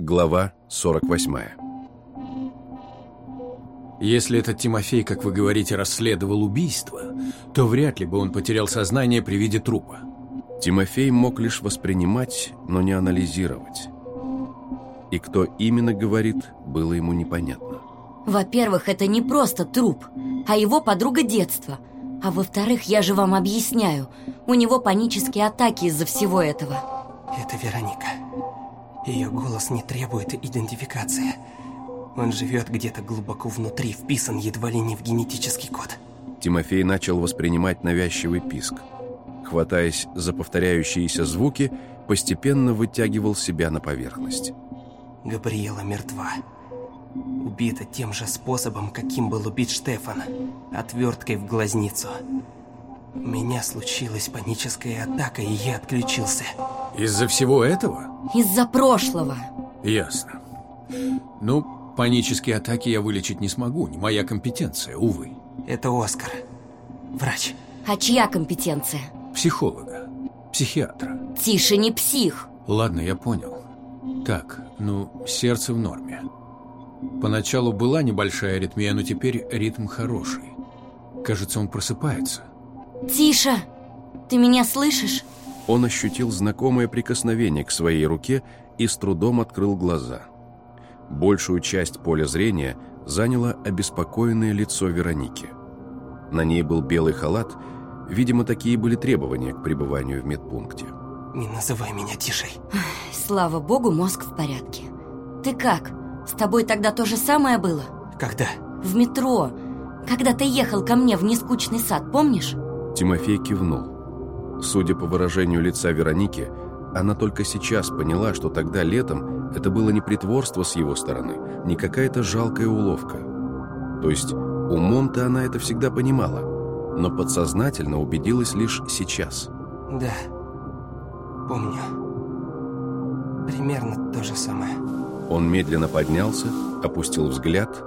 Глава 48 Если этот Тимофей, как вы говорите, расследовал убийство, то вряд ли бы он потерял сознание при виде трупа. Тимофей мог лишь воспринимать, но не анализировать. И кто именно говорит, было ему непонятно. Во-первых, это не просто труп, а его подруга детства. А во-вторых, я же вам объясняю, у него панические атаки из-за всего этого. Это Вероника. Ее голос не требует идентификации. Он живет где-то глубоко внутри, вписан едва ли не в генетический код. Тимофей начал воспринимать навязчивый писк. Хватаясь за повторяющиеся звуки, постепенно вытягивал себя на поверхность. Габриэла мертва. Убита тем же способом, каким был убит Штефан. Отверткой в глазницу. У меня случилась паническая атака, и я отключился. Из-за всего этого? Из-за прошлого. Ясно. Ну, панические атаки я вылечить не смогу, не моя компетенция, увы. Это Оскар. Врач. А чья компетенция? Психолога, психиатра. Тише, не псих. Ладно, я понял. Так, ну, сердце в норме. Поначалу была небольшая аритмия, но теперь ритм хороший. Кажется, он просыпается. Тише! Ты меня слышишь? Он ощутил знакомое прикосновение к своей руке и с трудом открыл глаза. Большую часть поля зрения заняло обеспокоенное лицо Вероники. На ней был белый халат, видимо, такие были требования к пребыванию в медпункте. Не называй меня Тишей. Слава богу, мозг в порядке. Ты как? С тобой тогда то же самое было? Когда? В метро. Когда ты ехал ко мне в нескучный сад, помнишь? Тимофей кивнул. Судя по выражению лица Вероники, она только сейчас поняла, что тогда летом это было не притворство с его стороны, не какая-то жалкая уловка. То есть умом-то она это всегда понимала, но подсознательно убедилась лишь сейчас. Да, помню. Примерно то же самое. Он медленно поднялся, опустил взгляд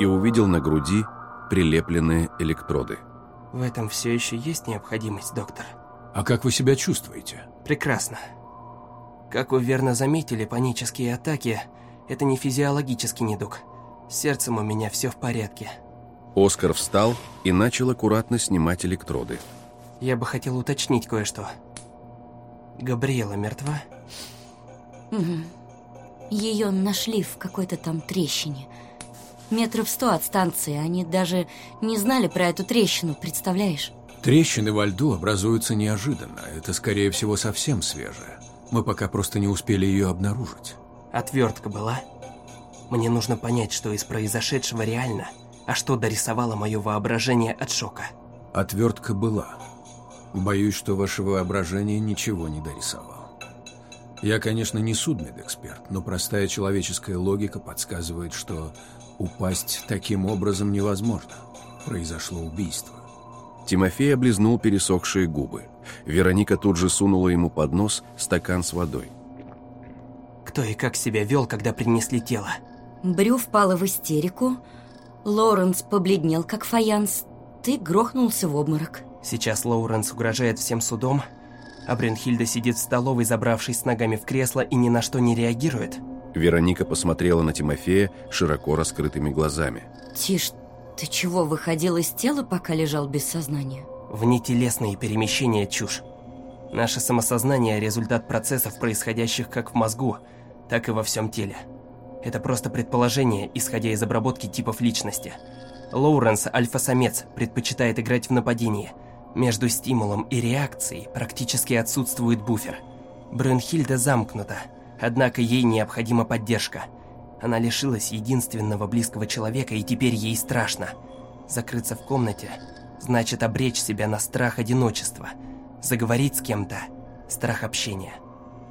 и увидел на груди прилепленные электроды. В этом все еще есть необходимость, доктор? А как вы себя чувствуете? Прекрасно. Как вы верно заметили, панические атаки – это не физиологический недуг. С сердцем у меня все в порядке. Оскар встал и начал аккуратно снимать электроды. Я бы хотел уточнить кое-что. Габриэла мертва? Угу. Ее нашли в какой-то там трещине. Метров сто от станции. Они даже не знали про эту трещину, представляешь? Трещины во льду образуются неожиданно. Это, скорее всего, совсем свежее. Мы пока просто не успели ее обнаружить. Отвертка была? Мне нужно понять, что из произошедшего реально, а что дорисовало мое воображение от шока. Отвертка была. Боюсь, что ваше воображение ничего не дорисовало. Я, конечно, не судмедэксперт, но простая человеческая логика подсказывает, что упасть таким образом невозможно. Произошло убийство. Тимофей облизнул пересохшие губы. Вероника тут же сунула ему под нос стакан с водой. Кто и как себя вел, когда принесли тело? Брю впала в истерику. Лоуренс побледнел, как фаянс. Ты грохнулся в обморок. Сейчас Лоуренс угрожает всем судом, а Брюнхильда сидит в столовой, забравшись с ногами в кресло и ни на что не реагирует. Вероника посмотрела на Тимофея широко раскрытыми глазами. Тиш, ты чего, выходил из тела, пока лежал без сознания? Внетелесные перемещения – чушь. Наше самосознание – результат процессов, происходящих как в мозгу, так и во всем теле. Это просто предположение, исходя из обработки типов личности. Лоуренс – альфа-самец, предпочитает играть в нападение. Между стимулом и реакцией практически отсутствует буфер. Брюнхильда замкнута, однако ей необходима поддержка. Она лишилась единственного близкого человека, и теперь ей страшно. Закрыться в комнате значит обречь себя на страх одиночества. Заговорить с кем-то – страх общения.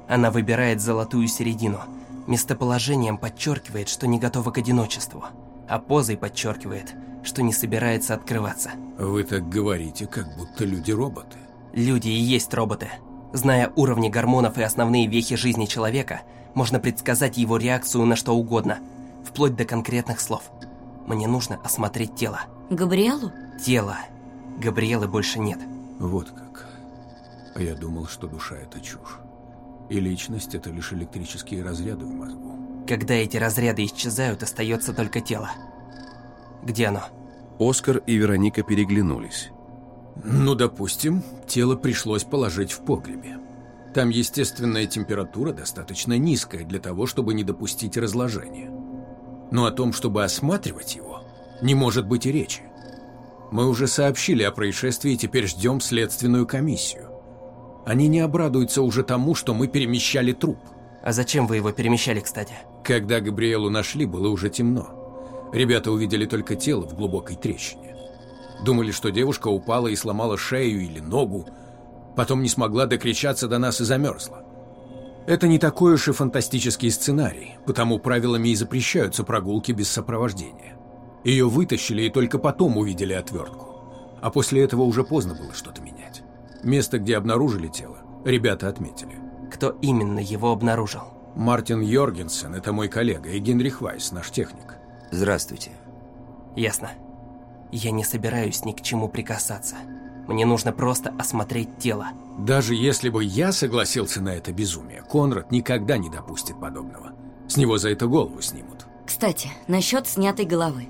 Она выбирает золотую середину. Местоположением подчеркивает, что не готова к одиночеству. А позой подчеркивает, что не собирается открываться. Вы так говорите, как будто люди-роботы. Люди и есть роботы. Зная уровни гормонов и основные вехи жизни человека, можно предсказать его реакцию на что угодно, вплоть до конкретных слов. Мне нужно осмотреть тело. Габриэлу? Тело. Габриэлы больше нет. Вот как. А я думал, что душа – это чушь. И личность – это лишь электрические разряды в мозгу. Когда эти разряды исчезают, остается только тело. Где оно? Оскар и Вероника переглянулись. Ну, допустим, тело пришлось положить в погребе. Там естественная температура достаточно низкая для того, чтобы не допустить разложения. Но о том, чтобы осматривать его, не может быть и речи. Мы уже сообщили о происшествии и теперь ждем следственную комиссию. Они не обрадуются уже тому, что мы перемещали труп. А зачем вы его перемещали, кстати? Когда Габриэлу нашли, было уже темно. Ребята увидели только тело в глубокой трещине. Думали, что девушка упала и сломала шею или ногу, потом не смогла докричаться до нас и замерзла. Это не такой уж и фантастический сценарий, потому правилами и запрещаются прогулки без сопровождения. Ее вытащили и только потом увидели отвертку. А после этого уже поздно было что-то менять. Место, где обнаружили тело, ребята отметили. Кто именно его обнаружил? Мартин Йоргенсен, это мой коллега, и Генрих Вайс, наш техник. Здравствуйте. Ясно. Я не собираюсь ни к чему прикасаться. Мне нужно просто осмотреть тело. Даже если бы я согласился на это безумие, Конрад никогда не допустит подобного. С него за это голову снимут. Кстати, насчет снятой головы.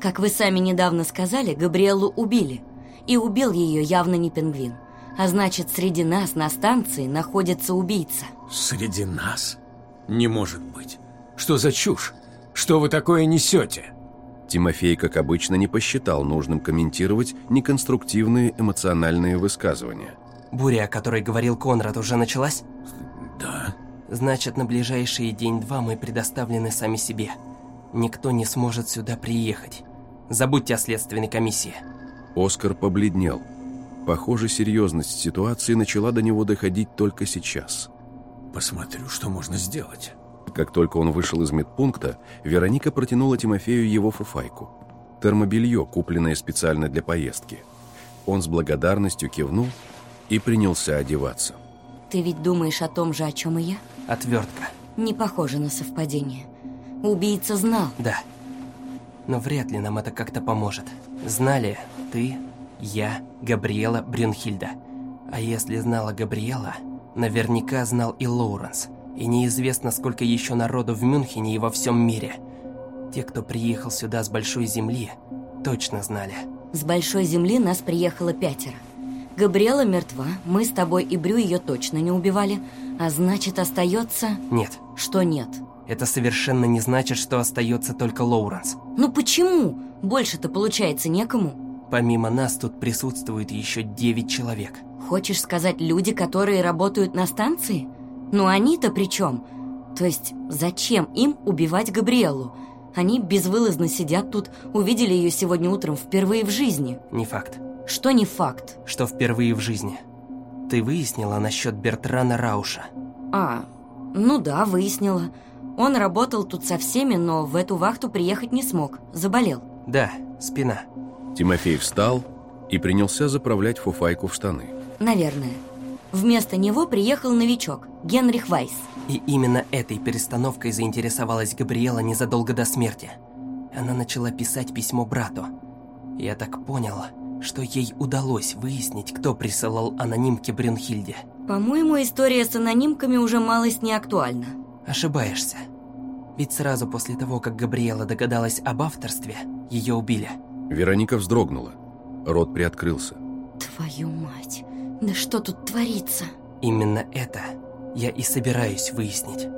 Как вы сами недавно сказали, Габриэлу убили. И убил ее явно не пингвин. А значит, среди нас на станции находится убийца. Среди нас? Не может быть. Что за чушь? Что вы такое несете? Тимофей, как обычно, не посчитал нужным комментировать неконструктивные эмоциональные высказывания. Буря, о которой говорил Конрад, уже началась? Да. Значит, на ближайшие день-два мы предоставлены сами себе. Никто не сможет сюда приехать. Забудьте о следственной комиссии. Оскар побледнел. Похоже, серьезность ситуации начала до него доходить только сейчас. Посмотрю, что можно сделать. Как только он вышел из медпункта, Вероника протянула Тимофею его фуфайку. Термобелье, купленное специально для поездки. Он с благодарностью кивнул и принялся одеваться. Ты ведь думаешь о том же, о чем и я? Отвертка. Не похоже на совпадение. Убийца знал. Да. Но вряд ли нам это как-то поможет. Знали ты, я, Габриэла, Брюнхильда. А если знала Габриэла, наверняка знал и Лоуренс. И неизвестно, сколько еще народу в Мюнхене и во всем мире. Те, кто приехал сюда с Большой Земли, точно знали. С Большой Земли нас приехало пятеро. Габриэла мертва, мы с тобой и Брю ее точно не убивали, а значит остается... Нет. Что нет? Это совершенно не значит, что остается только Лоуренс. Ну почему? Больше-то получается некому. Помимо нас тут присутствует еще девять человек. Хочешь сказать люди, которые работают на станции? Ну они-то при чем? То есть зачем им убивать Габриэлу? Они безвылазно сидят тут, увидели ее сегодня утром впервые в жизни. Не факт. Что не факт? Что впервые в жизни. Ты выяснила насчет Бертрана Рауша? А, ну да, выяснила. Он работал тут со всеми, но в эту вахту приехать не смог. Заболел. Да, спина. Тимофей встал и принялся заправлять фуфайку в штаны. Наверное. Вместо него приехал новичок, Генрих Вайс. И именно этой перестановкой заинтересовалась Габриэла незадолго до смерти. Она начала писать письмо брату. Я так понял, что ей удалось выяснить, кто присылал анонимки Брюнхильде. По-моему, история с анонимками уже малость не актуальна. Ошибаешься. Ведь сразу после того, как Габриэла догадалась об авторстве, ее убили. Вероника вздрогнула. Рот приоткрылся. Твою мать, да что тут творится? Именно это я и собираюсь выяснить.